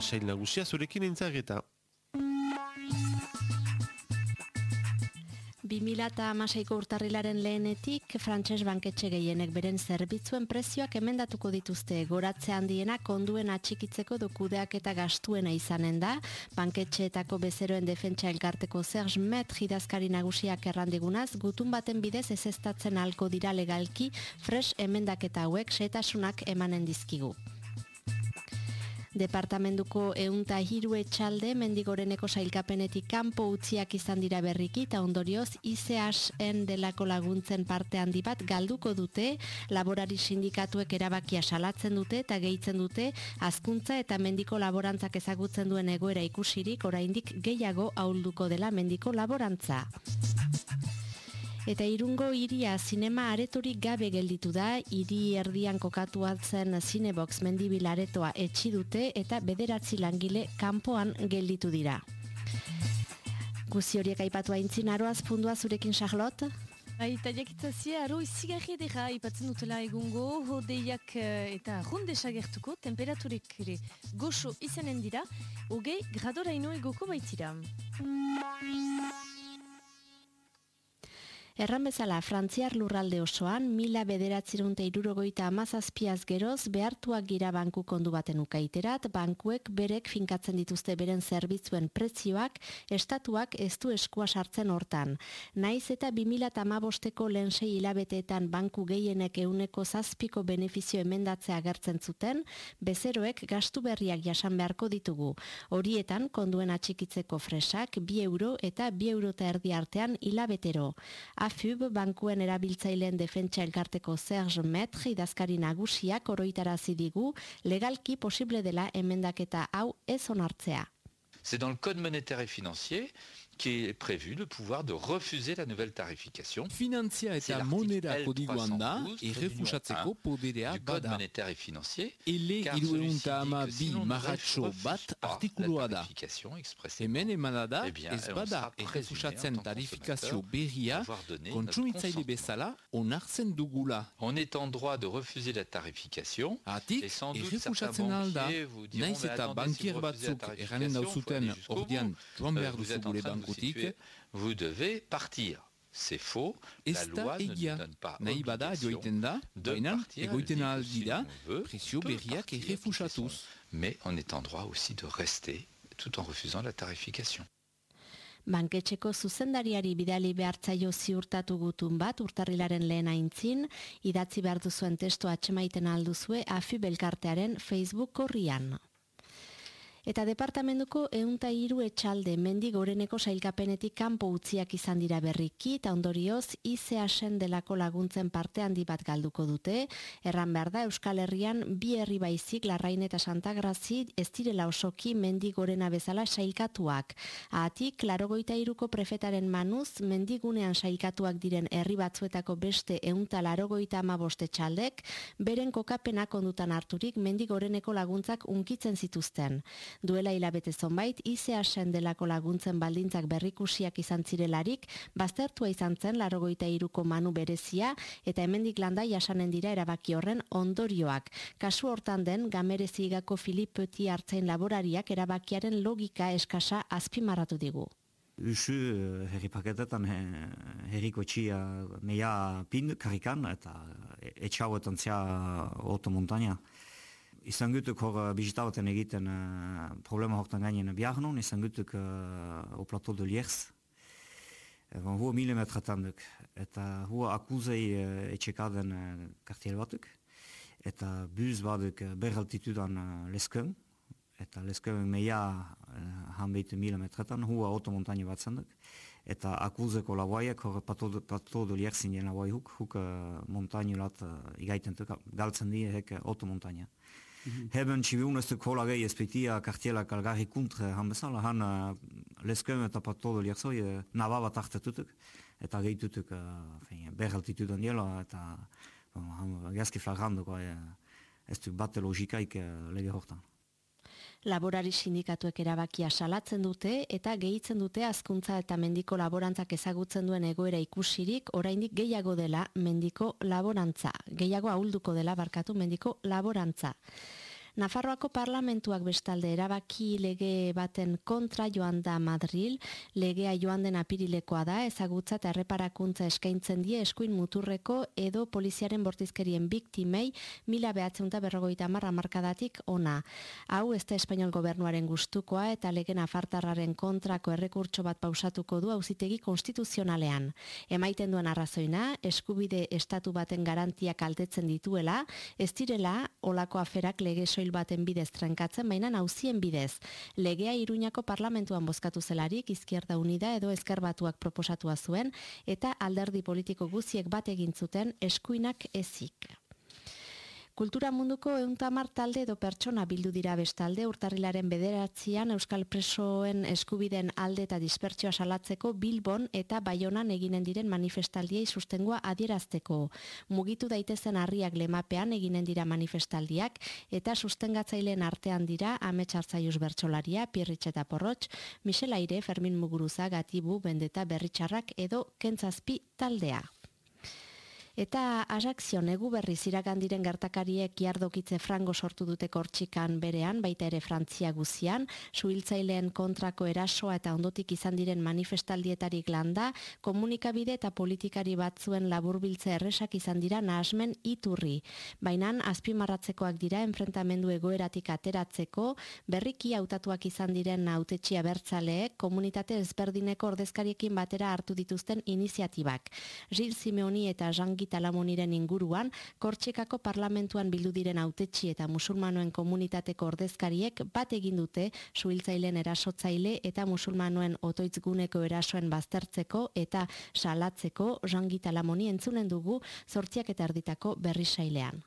sail nagusia zurekin entzageta. 2008ko urtarrilaren lehenetik frantses banketxe gehienek beren zerbitzuen prezioak emendatuko dituzte goratze handiena konduen atxikitzeko dokudeak eta gastuena izanen da banketxeetako bezeroen defentsa elkarteko Serge Met jidazkari nagusiak errandigunaz gutun baten bidez ezestatzen alko dira legalki fresh emendaketa hauek setasunak emanen dizkigu. Departamentuko eunta hiru etxalde mendigoreneko sailkapenetik kanpo utziak izan dira berriki eta ondorioz ICHN delako laguntzen parte handi bat galduko dute, laborari sindikatuek erabakia salatzen dute eta gehitzen dute azkuntza eta mendiko laborantzak ezagutzen duen egoera ikusirik oraindik gehiago ahulduko dela mendiko laborantza. Eta irungo iria zinema aretorik gabe gelditu da, hiri erdian kokatu zen Cinebox mendibil aretoa etxi dute eta bederatzi langile kanpoan gelditu dira. Guzi horiek aipatu haintzin, aroaz pundua zurekin Charlotte? Eta jakitzazie, aro izigarri edera ipatzen dutela egungo, hodeiak eh, eta rondesa gertuko, temperaturik ere goxo izanen dira, hogei gradora ino egoko baitira. Erran bezala, Frantziar lurralde osoan, mila bederatzirunte irurogoita amazazpiaz geroz, behartuak gira banku kondu baten ukaiterat, bankuek berek finkatzen dituzte beren zerbitzuen prezioak, estatuak ez du eskua sartzen hortan. Naiz eta 2008ko lensei hilabeteetan banku gehienek euneko zazpiko benefizio emendatzea agertzen zuten, bezeroek gastu berriak jasan beharko ditugu. Horietan, konduen atxikitzeko fresak, bi euro eta bi euro eta erdi artean hilabetero. AFUB bankuen erabiltzaileen defentsa elkarteko Serge Metre idazkari nagusiak oroitarazi digu legalki posible dela emendaketa hau ez onartzea. C'est dans le code monétaire et financier qui est prévu le pouvoir de refuser la nouvelle tarification. Finantzia eta monera kodiguan da, errefusatzeko poderea code bada. monétaire et financier. Ele car irueunta ama celui-ci dit que bi si l'on ne marratxo refuse bat pas artikulua la da. tarification expressément, Hemen emana da, Eh bien, ez on bada sera présumé en errefusatzen tant que tarifikazio consommateur berria d'avoir donné notre kontsumitzaile consentement. bezala onartzen dugula. On est en droit de refuser la tarification. Atik, Et sans doute errefusatzen certains alda, banquiers vous diront, naiz mais eta attendez, si bankier vous refusez la batzuk eranen tarification, dauzuten faut aller jusqu'au ordian bout. joan Euh, behar vous duzu êtes en gure train de vous situer, vous devez partir. C'est faux. ez La da loi ne egia. donne pas Nahi bada obligation joiten da, de baina partir. Elle egoiten dit que aldi si da, on veut, prezio berriak errefusatuz. Mais on est en droit aussi de rester tout en refusant la tarification. Banketxeko zuzendariari bidali behartzaio ziurtatu gutun bat urtarrilaren lehen aintzin, idatzi behar duzuen testo atxemaiten alduzue afi belkartearen Facebook horrian. Eta departamentuko eunta hiru etxalde mendi goreneko sailkapenetik kanpo utziak izan dira berriki eta ondorioz ICHen delako laguntzen parte handi bat galduko dute. Erran behar da Euskal Herrian bi herri baizik Larrain eta Santa Grazi ez direla osoki mendi gorena bezala sailkatuak. Ahatik, larogoita iruko prefetaren manuz, mendigunean sailkatuak diren herri batzuetako beste eunta larogoita amaboste txaldek, beren kokapenak ondutan harturik mendigoreneko laguntzak unkitzen zituzten. Duela hilabete zonbait, ICHen delako laguntzen baldintzak berrikusiak izan zirelarik, baztertua izan zen larogoita iruko manu berezia, eta hemendik landa jasanen dira erabaki horren ondorioak. Kasu hortan den, gamerezigako Filip Petit hartzain laborariak erabakiaren logika eskasa azpimarratu digu. Usu eh, herri paketetan he, herriko txia meia pin karikan eta etxauetan zea oto montania. Izan gutuk hor eh, bizitabaten egiten eh, problema hortan gainen biarnon, izan gutuk uh, o plateau de Liers. Van hua milimetretan duk. Eta hua akuzei uh, etxekaden uh, kartiel batuk. Eta buz baduk uh, ber altitudan uh, leskön. Eta leskön meia uh, hanbeitu milimetretan hua automontagne bat zenduk. Eta akuzeko laboaiek hor plateau de, Liersin jen laboai huk, huk uh, montagne lat uh, igaiten tuk, galtzen die hek uh, automontagne. Hebben txibiuneztuk hola gehi espektia kartiela kalgarri kuntre han bezala, han uh, leskem eta pato de lierzoi uh, naba bat hartetutuk, eta gehitutuk uh, fein, ber altitudan diela, eta bon, han gazki flagrandoko uh, ez duk bate logikaik uh, lege hortan. Laborari sindikatuek erabakia salatzen dute eta gehitzen dute azkuntza eta mendiko laborantzak ezagutzen duen egoera ikusirik oraindik gehiago dela mendiko laborantza. Gehiago ahulduko dela barkatu mendiko laborantza. Nafarroako parlamentuak bestalde erabaki lege baten kontra joan da Madril, legea joan den apirilekoa da, ezagutza eta erreparakuntza eskaintzen die eskuin muturreko edo poliziaren bortizkerien biktimei mila behatzeunta berrogoita marra markadatik ona. Hau ez da Espainiol gobernuaren gustukoa eta legen afartarraren kontrako errekurtso bat pausatuko du auzitegi konstituzionalean. Emaiten duen arrazoina, eskubide estatu baten garantiak altetzen dituela, ez direla olako aferak lege soil baten bidez trenkatzen, baina nauzien bidez. Legea Iruñako parlamentuan bozkatu zelarik, Izquierda Unida edo Ezkerbatuak proposatua zuen, eta alderdi politiko guziek bat egin zuten eskuinak ezik. Kultura munduko euntamar talde edo pertsona bildu dira bestalde urtarrilaren bederatzean Euskal Presoen eskubiden alde eta dispertsioa salatzeko Bilbon eta Baionan eginen diren manifestaldiei sustengoa adierazteko. Mugitu daitezen harriak lemapean eginen dira manifestaldiak eta sustengatzaileen artean dira ametsartzaius bertsolaria, Pierritxe eta Porrotx, Michel Aire, Fermin Muguruza, Gatibu, Bendeta, Berritxarrak edo Kentzazpi taldea. Eta Ajaxio negu berri ziragandiren gertakariek jardokitze frango sortu dute kortxikan berean, baita ere Frantzia guzian, suhiltzaileen kontrako erasoa eta ondotik izan diren manifestaldietarik landa, komunikabide eta politikari batzuen laburbiltze erresak izan dira nahasmen iturri. Baina azpimarratzekoak dira enfrentamendu egoeratik ateratzeko, berriki hautatuak izan diren autetxia bertzaleek komunitate ezberdineko ordezkariekin batera hartu dituzten iniziatibak. Gil Simeoni eta Jean Talamoniren inguruan, Kortxekako parlamentuan bildu diren autetxi eta musulmanoen komunitateko ordezkariek bat egin dute suhiltzaileen erasotzaile eta musulmanoen otoitzguneko erasoen baztertzeko eta salatzeko Jangi Talamoni entzunen dugu zortziak eta erditako berrisailean.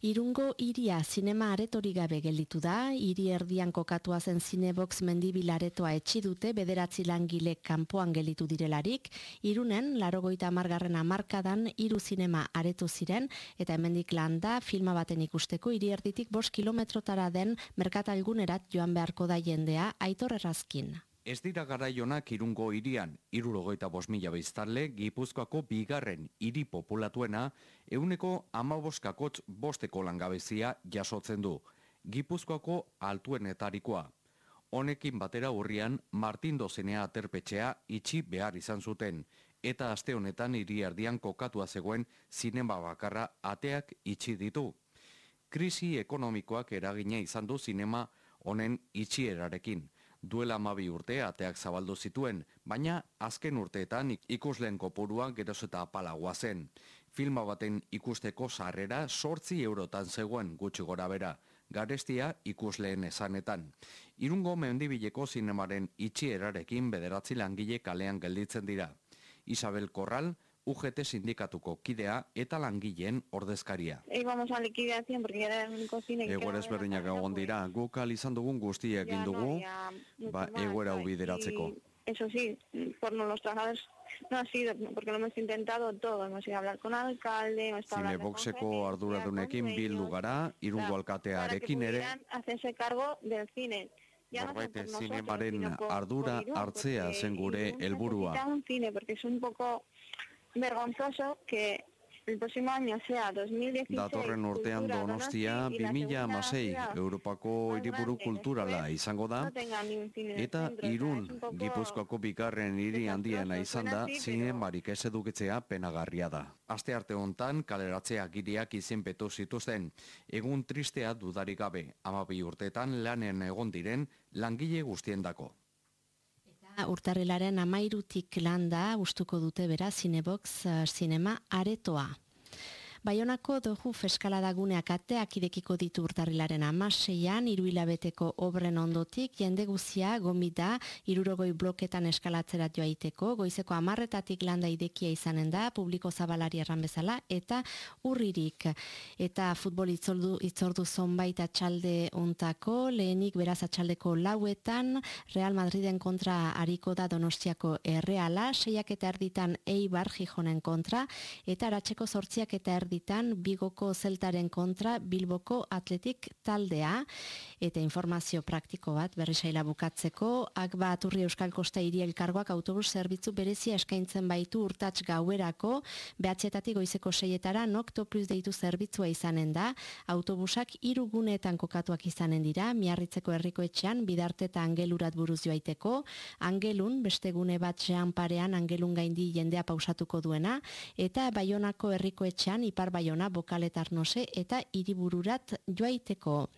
Irungo iria zinema aretori gabe gelditu da, hiri erdian kokatua zen zinebox mendibil aretoa etxi dute bederatzi langile kanpoan gelditu direlarik, irunen, larogoita amargarren amarkadan, iru zinema aretu ziren, eta hemendik landa filma baten ikusteko hiri erditik bost kilometrotara den merkatalgunerat joan beharko da jendea, aitor errazkin. Ez dira garaionak irungo irian, irurogoita bos mila biztarle, gipuzkoako bigarren hiri populatuena, euneko amaboskakotz bosteko langabezia jasotzen du. Gipuzkoako altuenetarikoa. Honekin batera urrian, Martin Dozenea aterpetxea itxi behar izan zuten, eta aste honetan hiri erdian kokatua zegoen zinema bakarra ateak itxi ditu. Krisi ekonomikoak eragina izan du zinema honen itxierarekin duela amabi urte ateak zabaldu zituen, baina azken urteetan ikusleen kopurua geroz eta apalagoa zen. Filma baten ikusteko sarrera sortzi eurotan zegoen gutxi gora bera, garestia ikusleen esanetan. Irungo mendibileko zinemaren itxierarekin bederatzi langile kalean gelditzen dira. Isabel Corral, UGT sindikatuko kidea eta langileen ordezkaria. Íbamos a liquidación porque era el único cine que Egoera ezberdinak egon dira, guk izan dugun guztia egin dugu, ba, egoera ubideratzeko. Eso sí, por los trabajadores no ha sido, porque lo hemos intentado todo, hemos ido a hablar con alcalde, hemos estado hablando con gente, arduradunekin bildu gara, irungo alkatearekin ere. Hacerse cargo del cine. Norbait zinemaren ardura hartzea zen gure helburua. Vergonzoso que el próximo año sea 2016 Datorren urtean Donostia 2016 Europako hiriburu kulturala izango da. eta Irun Gipuzkoako bigarren hiri handiena izan da zinemarik ez edukitzea penagarria da. Aste arte hontan kaleratzea giriak izenpetu zituzten. Egun tristea dudarik gabe 12 urteetan lanen egon diren langile guztiendako urtarrilaren amairutik landa ustuko dute bera Cinebox Cinema eh, aretoa. Baionako dohu feskalada guneak ateak idekiko ditu urtarrilaren amaseian, iruilabeteko obren ondotik, jende guzia gomita irurogoi bloketan eskalatzerat joaiteko, goizeko amarretatik landa idekia izanen da, publiko zabalari erran bezala, eta urririk. Eta futbol itzordu, itzordu zonbait atxalde ontako, lehenik beraz atxaldeko lauetan, Real Madriden kontra hariko da donostiako erreala, seiak eta erditan eibar jijonen kontra, eta aratzeko sortziak eta erditan eguerditan Bigoko zeltaren kontra Bilboko atletik taldea. Eta informazio praktiko bat berrisaila bukatzeko akba aturri Euskal Kosta hiri elkargoak autobus zerbitzu berezia eskaintzen baitu urtats gauerako. Behatzetatik goizeko seietara nokto plus deitu zerbitzua izanen da. Autobusak iruguneetan kokatuak izanen dira. Miarritzeko herriko etxean bidarte eta angelurat buruz joaiteko. Angelun beste gune bat zean parean angelun gaindi jendea pausatuko duena. Eta baionako herriko etxean ipar baiona bokaletar nose eta hiribururat joaiteko